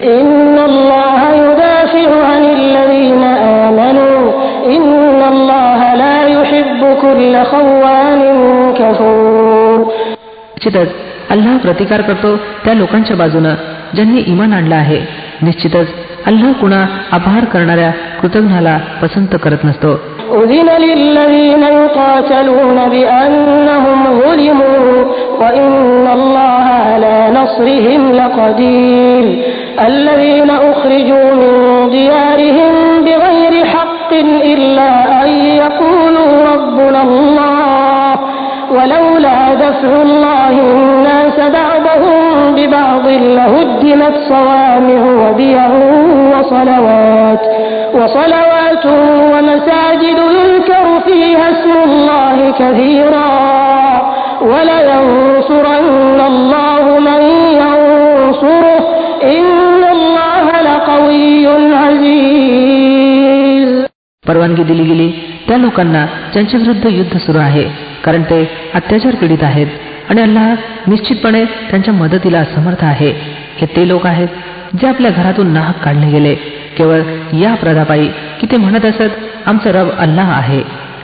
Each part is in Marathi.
إن الله يدافع عن الذين آمنوا إن الله لا يحب كل خوان كفور निश्चितच अल्लाह प्रतिकार करतो त्या लोकांच्या बाजूनं ज्यांनी इमान आणलं आहे निश्चितच अल्लाह कुणा आभार करणाऱ्या कृतज्ञाला पसंत करत नसतो أذن للذين يقاتلون بأنهم ظلموا وإن الله على نصرهم لقدير الذين أخرجوا من ديارهم بغير حق إلا أن يقولوا ربنا الله ولولا دفع الله الناس بعضهم ببعض لهدمت صوامع وبيع وصلوات وصلوات ومساجد يذكر فيها اسم الله كثيرا ولينصرن الله من ينصره إن الله لقوي عزيز परवानगी दिली गेली त्या लोकांना ज्यांच्या विरुद्ध युद्ध सुरू आहे कारण ते अत्याचार पीडित आहेत आणि अल्लाह निश्चितपणे त्यांच्या मदतीला समर्थ आहे. हे ते लोक आहेत जे आपल्या घरातून नाहक काढले गेले. केवळ या प्रदापाई की ते म्हणत असत आमचा रब अल्लाह आहे.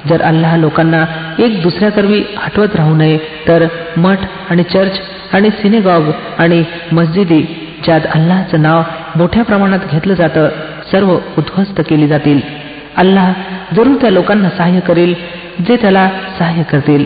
जर अल्लाह लोकांना एक दुसऱ्याकरवी हटवत राहू नये तर मठ आणि चर्च आणि सिनेगॉग आणि मस्जिदी ज्यात अल्लाहचं नाव मोठ्या प्रमाणात घेतलं जातं सर्व उद्ध्वस्त केली जातील. अल्लाह जरूर त्या लोकांना सहाय्य करेल जे त्याला सहाय्य करतील.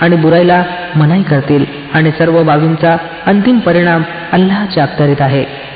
आणि बुराईला मनाई करतील. आणि सर्व बाबींचा अंतिम परिणाम अल्लाच्या अखत्यारीत आहे.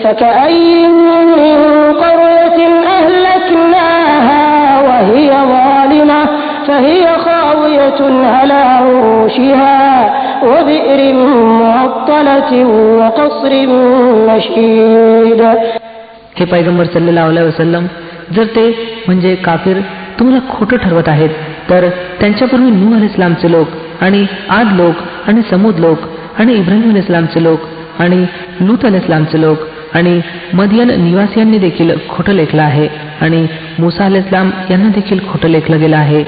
وإن يكذبوك فقد كذبت قبلهم قوم نوح وعاد وثمود وقوم إبراهيم وقوم لوط وأصحاب مدين وكذب موسى فأمليت للكافرين ثم أخذتهم فكيف كان نكير فكأي من قرية أهلكناها وهي ظالمة فهي خاوية على عروشها وبئر معطلة وقصر مشيد हे पैगंबर सल्लेला वसलम जर ते म्हणजे काफिर तुम्हाला खोटं ठरवत आहेत तर त्यांच्यापूर्वी नूह अल इस्लामचे लोक आणि आद लोक आणि समूद लोक आणि इब्राहिम अल इस्लामचे लोक आणि लूत अल इस्लामचे लोक आणि मदियन निवासियांनी देखील खोटं लेखलं आहे आणि मुसा अल इस्लाम यांना देखील खोटं लेखलं गेलं आहे.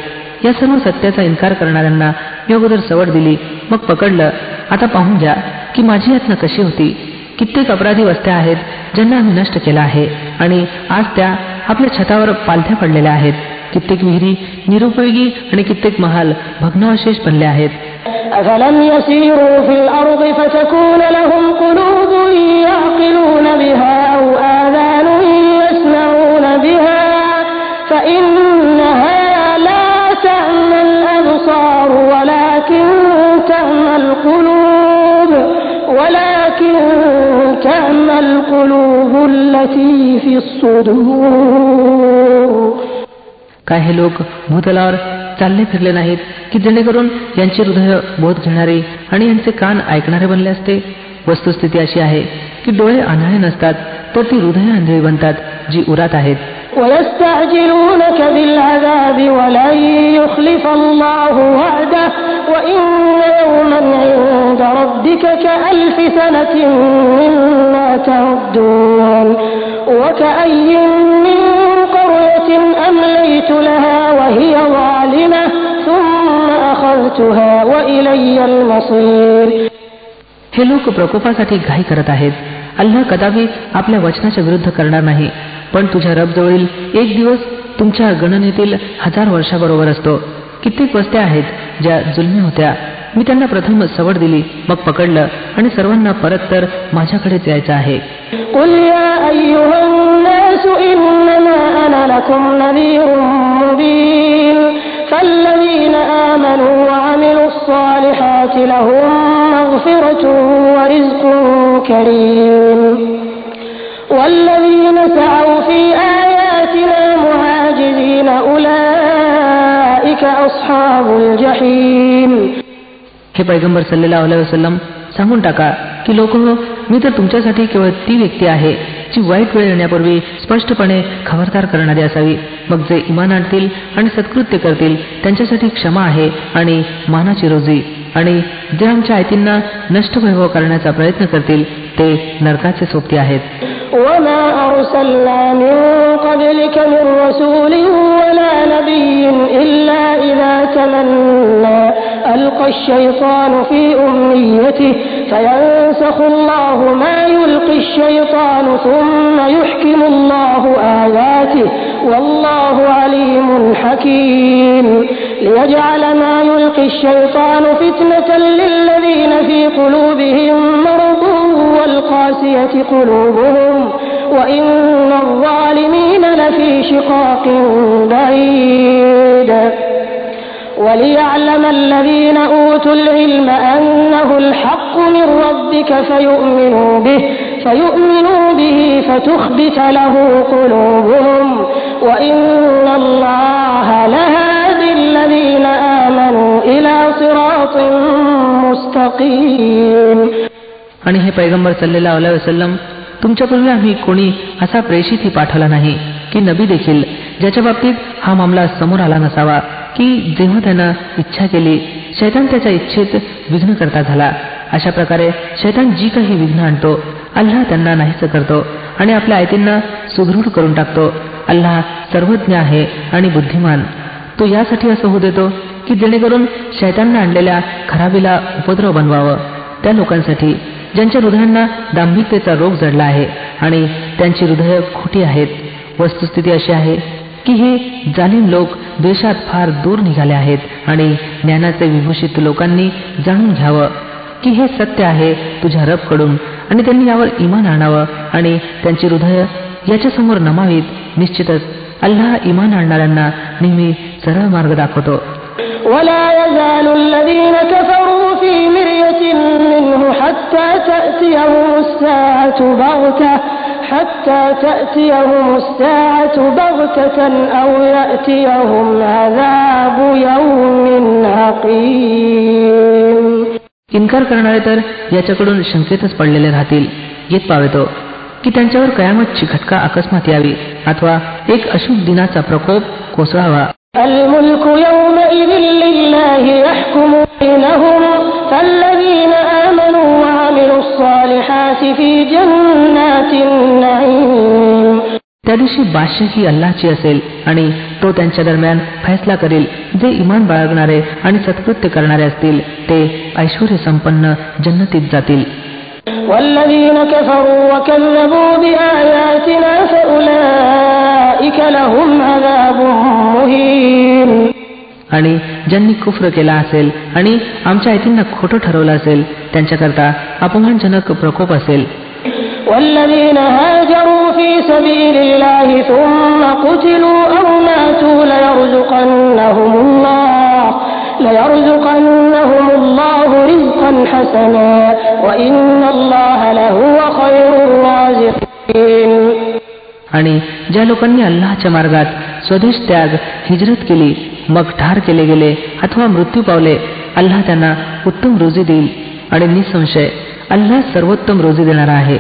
या सर्व सत्याचा इन्कार करणाऱ्यांना मी अगोदर सवड दिली. मग पकडलं. आता पाहून घ्या की माझी यातना कशी होती? कित्येक अपराधी वस्त्या आहेत ज्यांना आम्ही नष्ट केला आहे. आणि आज त्या आपल्या छतावर पालथ्या पडलेल्या आहेत. कित्येक विहिरी निरुपयोगी आणि कित्येक महाल भग्नावशेष बनले आहेत. ولكن تعمى القلوب التي في الصدور काय हे लोक भूतलावर चालले फिरले नाहीत की जेणेकरून यांचे हृदय बोध घेणारे आणि यांचे कान ऐकणारे बनले असते वस्तुस्थिती अशी आहे की डोळे आंधळे नसतात तर ती हृदय आंधळी बनतात जी उरात आहेत ويستعجلونك بالعذاب ولن يخلف الله وعده وإن يوما عند ربك كألف سنة مما تعدون وكأي من قرية أمليت لها وهي ظالمة ثم أخذتها وإلي المصير हे लोक प्रकोपासाठी घाई करत आहेत अल्लाह कदापि आपल्या वचनाच्या विरुद्ध करणार नाही पण तुझ्या रबजवळील एक दिवस तुमच्या गणनेतील हजार वर्षाबरोबर असतो कित्येक वस्त्या आहेत ज्या जुलमी होत्या मी त्यांना प्रथम सवड दिली मग पकडलं आणि सर्वांना परत तर माझ्याकडेच यायचं आहे قل يا أيها الناس إنما أنا لكم نذير مبين فالذين آمنوا وعملوا الصالحات لهم مغفرة ورزق كريم والذين سعوا في آياتنا معاجزين أولئك أصحاب الجحيم हे पैगंबर सल्लेला वसलम सांगून टाका की लोक मी तर तुमच्यासाठी केवळ ती व्यक्ती आहे जी वाईट वेळ येण्यापूर्वी स्पष्टपणे खबरदार करणारी असावी. मग जे इमान आणतील आणि सत्कृत्य करतील त्यांच्यासाठी क्षमा आहे आणि मानाची रोजी. आणि जे आमच्या आयतींना नष्ट वैभव करण्याचा प्रयत्न करतील ते नरकाचे सोबती आहेत. أرسلنا من قبلك من رسول ولا نبي إلا إذا تمنى. ألقى الشيطان في أمنيته فينسخ الله ما يلقي الشيطان ثم يحكم الله آياته. والله عليم حكيم. ليجعل ما يلقي الشيطان فتنة للذين في قلوبهم مرض والقاسية قلوبهم. وإن الظالمين لفي شقاق بعيد وليعلم الذين أوتوا العلم أنه الحق من ربك فيؤمنوا به فيؤمنوا به فتخبت له قلوبهم وإن الله لهادي الذين آمنوا إلى صراط مستقيم आणि हे पैगंबर सल्लेला वसलम तुमच्यापूर्वी आम्ही कोणी असा प्रेषितही पाठवला नाही की नबी देखील ज्याच्या बाबतीत हा मामला समोर आला नसावा की जेव्हा त्यानं इच्छा केली शैतान त्याच्या इच्छेत विघ्न करता झाला. अशा प्रकारे शैतान जी काही विघ्न आणतो अल्लाह त्यांना नाहीच करतो आणि आपल्या आयतींना सुदृढ करून टाकतो. अल्लाह सर्वज्ञ आहे आणि बुद्धिमान. तो यासाठी असं होऊ देतो की जेणेकरून शैतांना आणलेल्या खराबीला उपद्रव बनवावं त्या लोकांसाठी. ज्यांच्या हृदयांना दांभिकतेचा रोग जडला आहे आणि त्यांची हृदय खोटी आहेत. वस्तुस्थिती अशी आहे की हे जालिम लोक देशात फार दूर निघाले आहेत आणि ज्ञानाचे विभूषित लोकांनी जाणून घ्यावं की हे सत्य आहे तुझ्या रबकडून आणि त्यांनी यावर इमान आणावं आणि त्यांची हृदय याच्यासमोर नमावीत. निश्चितच अल्लाह इमान आणणाऱ्यांना नेहमी सरळ मार्ग दाखवतो. ولا يزال الذين كفروا في مرية منه حتى تأتيهم الساعة بغتة حتى تأتيهم الساعة بغتة أو يأتيهم عذاب يوم عقيم इन्कार करणारे तर याच्याकडून शंकेतच पडलेले राहतील येत पावेतो की त्यांच्यावर कयामतची घटका अकस्मात यावी अथवा एक अशुभ दिनाचा प्रकोप कोसळावा الملك يومئذ لله يحكم بينهم فالذين آمنوا وعملوا الصالحات في جنات النعيم त्या दिवशी बादशाह ही अल्लाची असेल आणि तो त्यांच्या दरम्यान फैसला करेल जे इमान बाळगणारे आणि सत्कृत्य करणारे असतील ते ऐश्वर संपन्न जन्नतीत जातील आणि ज्यांनी कुफ्र केला असेल आणि आमच्या आयतींना खोटं ठरवलं असेल त्यांच्याकरता अपमानजनक प्रकोप असेल والذين هاجروا في سبيل الله ثم قتلوا أو ماتوا ليرزقنهم الله ليرزقنهم الله رزقا حسنا وإن الله لهو خير الرازقين आणि ज्या लोकांनी अल्लाच्या मार्गात स्वदेश त्याग हिजरत केली मग ठार केले गेले अथवा मृत्यू पावले अल्लाह त्यांना उत्तम रोजी देईल. आणि निसंशय अल्लाह सर्वोत्तम रोजी देणारा आहे.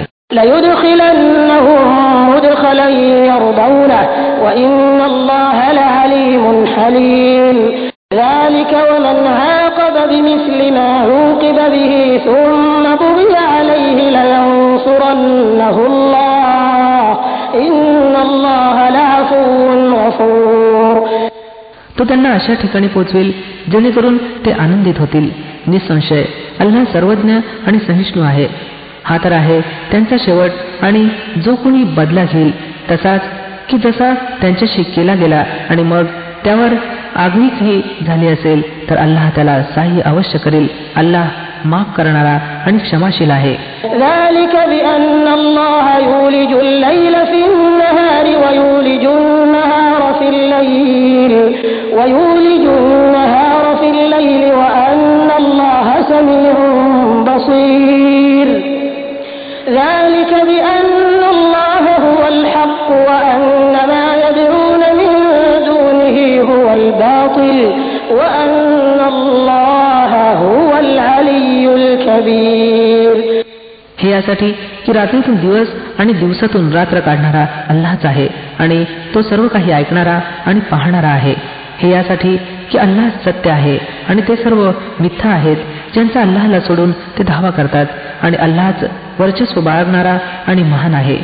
तो त्यांना अशा ठिकाणी पोचवेल जेणेकरून ते आनंदित होतील. निसंशय अल्लाह सर्वज्ञ आणि सहिष्णू आहे. हा तर आहे त्यांचा शेवट आणि जो कोणी बदला घेईल तसाच की जसा त्यांच्याशी केला गेला आणि मग त्यावर आगळीकही झाली असेल तर अल्लाह त्याला साह्य अवश्य करेल. अल्लाह माफ करणारा आणि क्षमाशील आहे ذلك بأن الله يولج الليل في النهار ويولج النهار في الليل ويولج النهار في الليل وأن الله سميع بصير ذلك بأن الله هو الحق وأن ما يدعون من دونه هو الباطل وأن الله هو العلي الكبير हे यासाठी की रात्रीतून दिवस आणि दिवसातून रात्र काढणारा अल्लाच आहे आणि तो सर्व काही ऐकणारा आणि पाहणारा आहे हे यासाठी की अल्लाह सत्य आहे आणि ते सर्व मिथ्या आहेत ज्यांचा अल्लाहला सोडून ते धावा करतात आणि अल्लाच वर्चस्व बाळगणारा आणि महान आहे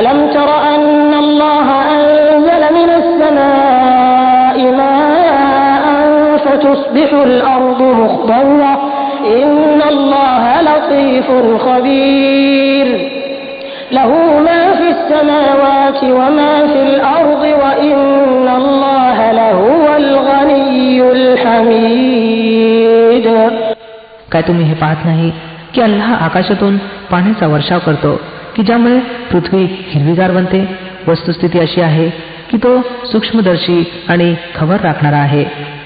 ألم تر أن الله أنزل من السماء ماء فتصبح الأرض مخضرة إن الله لطيف خبير له ما في السماوات وما في الأرض وإن الله لهو الغني الحميد काय तुम्ही हे पाहत नाही की अल्लाह आकाशातून पाण्याचा वर्षाव करतो की ज्यामुळे पृथ्वी हिरवीगार बनते वस्तुस्थिती अशी आहे की तो सूक्ष्मदर्शी आणि खबर राखणारा आहे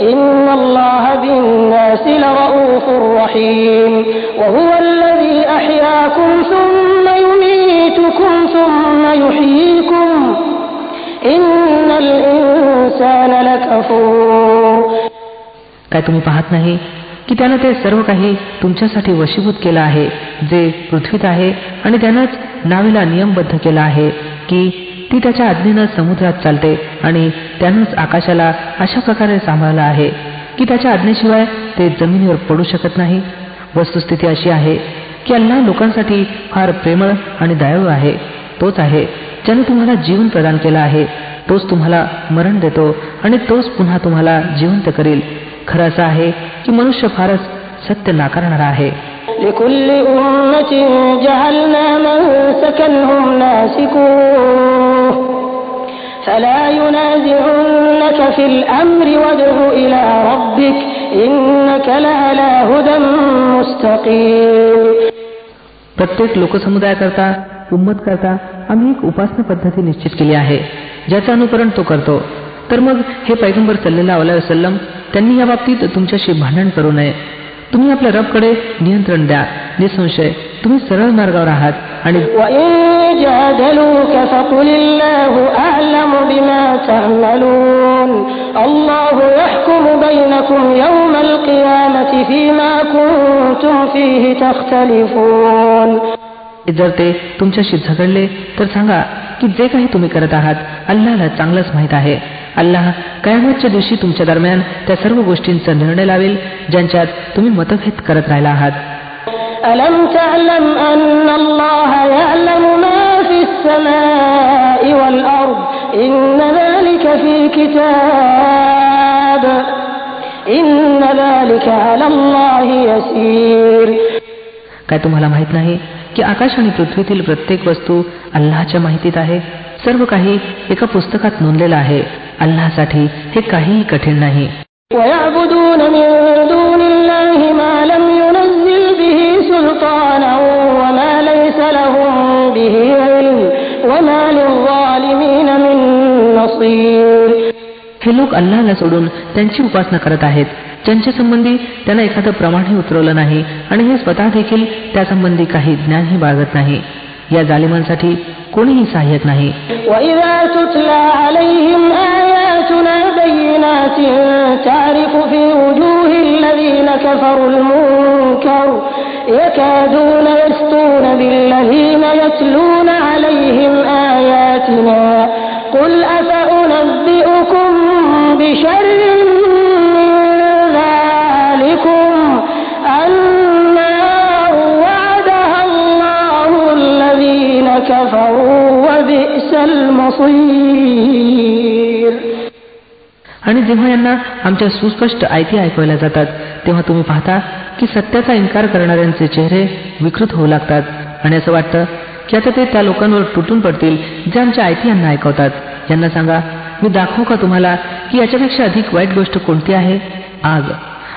إن الله بالناس لرؤوف رحيم وهو الذي أحياكم ثم يميتكم ثم يحييكم إن الإنسان لكفور काय तुम्ही पाहत नाही की त्यानं ते सर्व काही तुमच्यासाठी वशीभूत केलं आहे जे पृथ्वीत आहे आणि त्यानंच नावीला नियमबद्ध केला आहे की ती त्याच्या आज्ञेनं समुद्रात चालते आणि त्यानंच आकाशाला अशा प्रकारे सांभाळलं आहे की त्याच्या आज्ञेशिवाय ते जमिनीवर पडू शकत नाही. वस्तुस्थिती अशी आहे की अल्लाह लोकांसाठी फार प्रेमळ आणि दयाळू आहे. तोच आहे ज्याने तुम्हाला जीवन प्रदान केलं आहे. तोच तुम्हाला मरण देतो आणि तोच पुन्हा तुम्हाला जिवंत करील. खरं असं आहे की मनुष्य फारच सत्य नाकारणारा आहे. لكل أمة جعلنا منسكا هم ناسكوه فلا ينازعنك في الأمر وادع إلى ربك إنك لعلى هدى مستقيم प्रत्येक लोकसमुदायाकरता उम्मत करता आम्ही एक उपासना पद्धती निश्चित केली आहे ज्याचं अनुकरण तो करतो तर मग हे पैगंबर सल्लेला वसलम त्यांनी या बाबतीत तुमच्याशी भांडण करू नये तुम्ही आपल्या रबकडे नियंत्रण द्या. निसंशय तुम्ही सरळ मार्गावर आहात आणि जर ते तुमच्याशी झगडले तर सांगा की जे काही तुम्ही करत आहात अल्लाला चांगलंच माहीत आहे. अल्लाह कयामतच्या दिवशी तुमच्या दरम्यान त्या सर्व गोष्टींचा निर्णय लावेल ज्यांच्यात तुम्ही मतभेद करत राहिला आहात. काय तुम्हाला माहीत नाही की आकाश आणि पृथ्वीतील प्रत्येक वस्तू अल्लाच्या माहितीत आहे? सर्व काही एका पुस्तकात नोंदलेलं आहे. अल्लासाठी हे काहीही कठीण नाही. हे लोक अल्लाला सोडून त्यांची उपासना करत आहेत. त्यांच्या संबंधी त्यांना एखादं प्रमाणही उतरवलं नाही आणि हे स्वतः देखील त्यासंबंधी काही ज्ञानही बाळगत नाही. या जालिमांसाठी कोणीही सहाय्यक नाही وإذا تتلى عليهم آياتنا بينات تعرف في وجوه الذين كفروا المنكر يكادون يسطون بالذين يتلون عليهم آياتنا قل أفأنبئكم بشر من ذلكم النار كفروا وبئس आणि जेव्हा यांना आमच्या सुस्पष्ट आयती ऐकवल्या जातात तेव्हा तुम्ही पाहता की सत्याचा इन्कार करणाऱ्यांचे चेहरे विकृत होऊ लागतात आणि असं वाटतं की आता ते त्या लोकांवर तुटून पडतील जे आमच्या आयती यांना ऐकवतात यांना सांगा मी दाखवू का तुम्हाला की याच्यापेक्षा अधिक वाईट गोष्ट कोणती आहे आग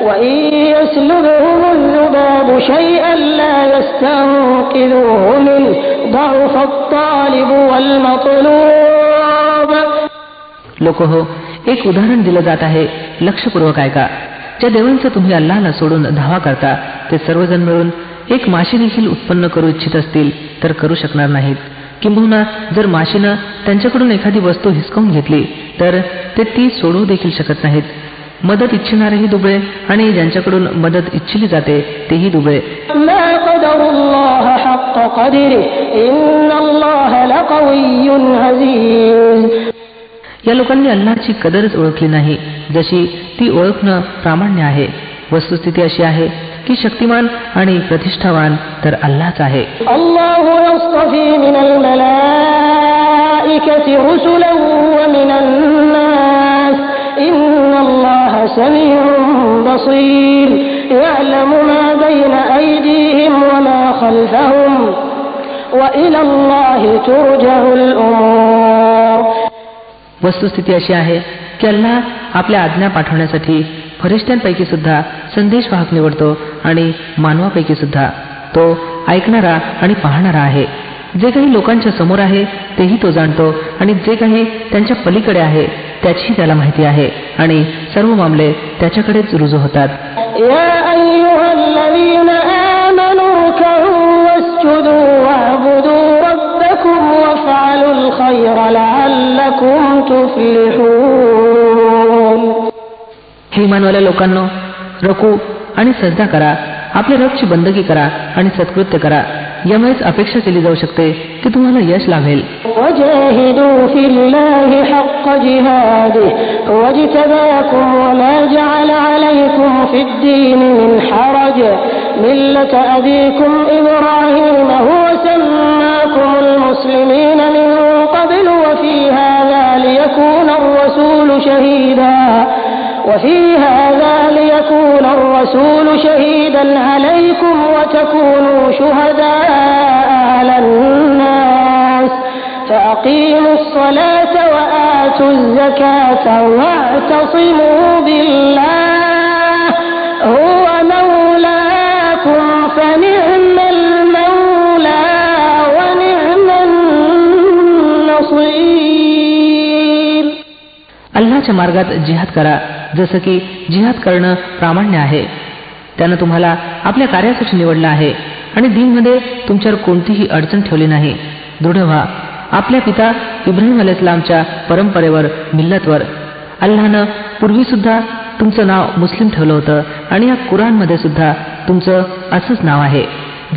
وإن يسلبهم الذباب شيئا لا يستنقذوه منه ضعف الطالب والمطلوب लोक हो एक उदाहरण दिलं जात आहे लक्षपूर्वक ऐका ज्या देवांचं तुम्ही अल्लाला सोडून धावा करता ते सर्वजण मिळून एक माशी देखील उत्पन्न करू इच्छित असतील तर करू शकणार नाहीत किंबहुना जर माशीनं त्यांच्याकडून एखादी वस्तू हिसकावून घेतली तर ते ती सोडवू देखील शकत नाहीत मदत इच्छिणारेही दुबळे आणि ज्यांच्याकडून मदत इच्छिली जाते तेही दुबळे. या लोकांनी अल्लाची कदरच ओळखली नाही. जशी ती ओळखणं प्रामाण्य आहे वस्तुस्थिती अशी आहे की शक्तिमान आणि प्रतिष्ठावान तर अल्लाच आहे. वस्तुस्थिती अशी आहे की अल्लाह आपल्या आज्ञा पाठवण्यासाठी फरिश्त्यांपैकी सुद्धा संदेश वाहक निवडतो आणि मानवापैकी सुद्धा. तो ऐकणारा आणि पाहणारा आहे. जे काही लोकांच्या समोर आहे तेही तो जाणतो आणि जे काही त्यांच्या पलीकडे आहे त्याचीही त्याला माहिती आहे आणि सर्व मामले त्याच्याकडेच रुजू होतात. हे मानवाल्या लोकांनो रकू आणि सजदा करा आपल्या रबची बंदगी करा आणि सत्कृत्य करा. यामुळेच अपेक्षा केली जाऊ शकते की तुम्हाला यश लाभेल ملة أبيكم إبراهيم هو سماكم المسلمين من قبل وفي هذا ليكون الرسول شهيدا وفي هذا ليكون الرسول شهيدا عليكم وتكونوا شهداء على الناس فأقيموا الصلاة وآتوا الزكاة واعتصموا بالله هو مولاكم فنعم المولى ونعم النصير अल्लाच्या मार्गात जिहाद करा जसं की जिहाद करणं प्रामाण्य आहे. त्यानं तुम्हाला आपल्या कार्यासाठी निवडलं आहे आणि दिनमध्ये तुमच्यावर कोणतीही अडचण ठेवली नाही. दृढ व्हा. आपल्या पिता इब्राहिम इस्लामच्या परंपरेवर मिल्लतवर. अल्लानं पूर्वी सुद्धा तुमचं नाव मुस्लिम ठेवलं होतं आणि या कुराणमध्ये सुद्धा तुमचं असंच नाव आहे.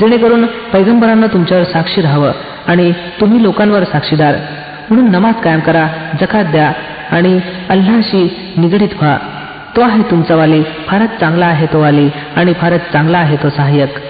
जेणेकरून पैगंबरांना तुमच्यावर साक्षी राहावं आणि तुम्ही लोकांवर साक्षीदार. म्हणून नमाज कायम करा जकात द्या आणि अल्लाशी निगडीत व्हा. तो आहे तुमचा वाली. फारच चांगला आहे तो वाली. आणि फारच चांगला आहे तो सहाय्यक.